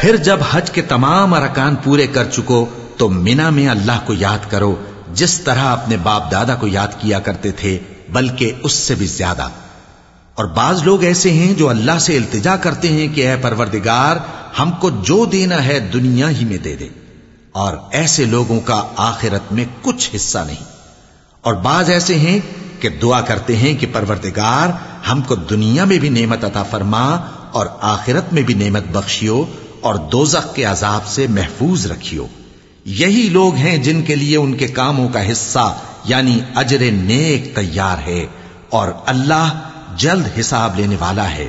फिर जब हज के तमाम अरकान पूरे कर चुको तो मिना में अल्लाह को याद करो जिस तरह अपने बाप दादा को याद किया करते थे बल्कि उससे भी ज्यादा और बाज लोग ऐसे हैं जो अल्लाह से इल्तिजा करते हैं कि अः परवरदिगार, हमको जो देना है दुनिया ही में दे दे। और ऐसे लोगों का आखिरत में कुछ हिस्सा नहीं। और बाज ऐसे हैं कि दुआ करते हैं कि परवरदिगार, हमको दुनिया में भी नेमत अता फरमा और आखिरत में भी नेमत बख्शियो और दोजख के अजाब से महफूज रखियो। यही लोग हैं जिनके लिए उनके कामों का हिस्सा, यानी अजर नेक तैयार है और अल्लाह जल्द हिसाब लेने वाला है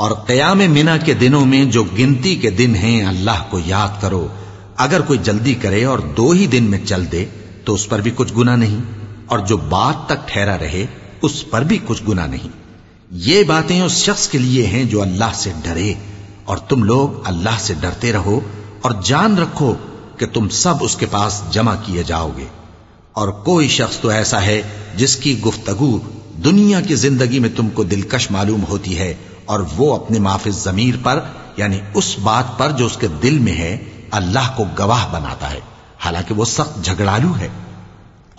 और कयाम मिना के दिनों में जो गिनती के दिन हैं अल्लाह को याद करो अगर कोई जल्दी करे और दो ही दिन में चल दे तो उस पर भी कुछ गुना नहीं और जो बात तक ठहरा रहे, उस पर भी कुछ गुना नहीं। ये बातें उस शख्स के लिए हैं जो अल्लाह से डरे, और तुम लोग अल्लाह से डरते रहो और जान रखो कि तुम सब उसके पास जमा किए जाओगे। और कोई शख्स तो ऐसा है जिसकी गुफ्तगु दुनिया की ज़िंदगी में तुमको दिलकश मालूम होती है, और वो अपने माफिज जमीर पर, यानी उस बात पर जो उसके दिल में है, अल्लाह को गवाह बनाता है। हालाँकि वो सख्त झगड़ालू है।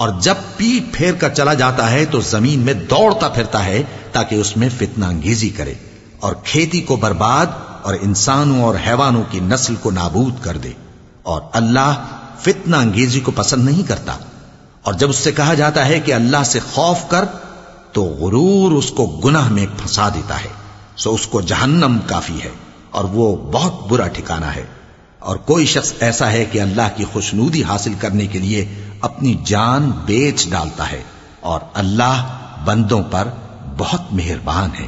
और जब पीठ फेर कर चला जाता है तो ज़मीन में दौड़ता फिरता है, ताकि उसमें फितना अंगेजी करे और खेती को बर्बाद और इंसानों और हैवानों की नस्ल को नाबूद कर दे। और अल्लाह फितना अंगेजी को पसंद नहीं करता। और जब उससे कहा जाता है कि अल्लाह से खौफ कर तो गुरूर उसको गुनाह में फंसा देता है। सो उसको जहन्नम काफ़ी है और वो बहुत बुरा ठिकाना है। और कोई शख्स ऐसा है कि अल्लाह की खुशनूदी हासिल करने के लिए अपनी जान बेच डालता है और अल्लाह बंदों पर बहुत मेहरबान है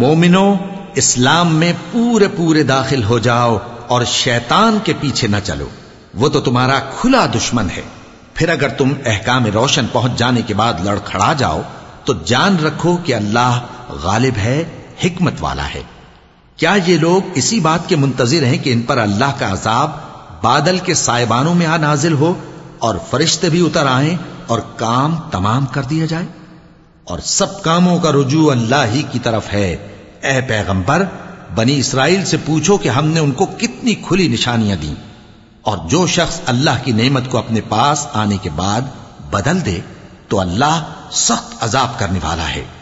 मोमिनो इस्लाम में पूरे पूरे दाखिल हो जाओ और शैतान के पीछे न चलो वो तो तुम्हारा खुला दुश्मन है फिर अगर तुम अहकाम रोशन पहुंच जाने के बाद लड़खड़ा जाओ तो जान रखो कि अल्लाह गालिब है हिकमत वाला है क्या ये लोग इसी बात के मुंतजिर हैं कि इन पर अल्लाह का अजाब बादल के साइबानों में आ नाजिल हो और फरिश्ते भी उतर आए और काम तमाम कर दिया जाए? और सब कामों का रुजू अल्लाह ही की तरफ़ है। ए पैगंबर, बनी इसराइल से पूछो कि हमने उनको कितनी खुली निशानियाँ दी और जो शख्स अल्लाह की नेमत को अपने पास आने के बाद बदल दे तो अल्लाह सख्त अजाब करने वाला है।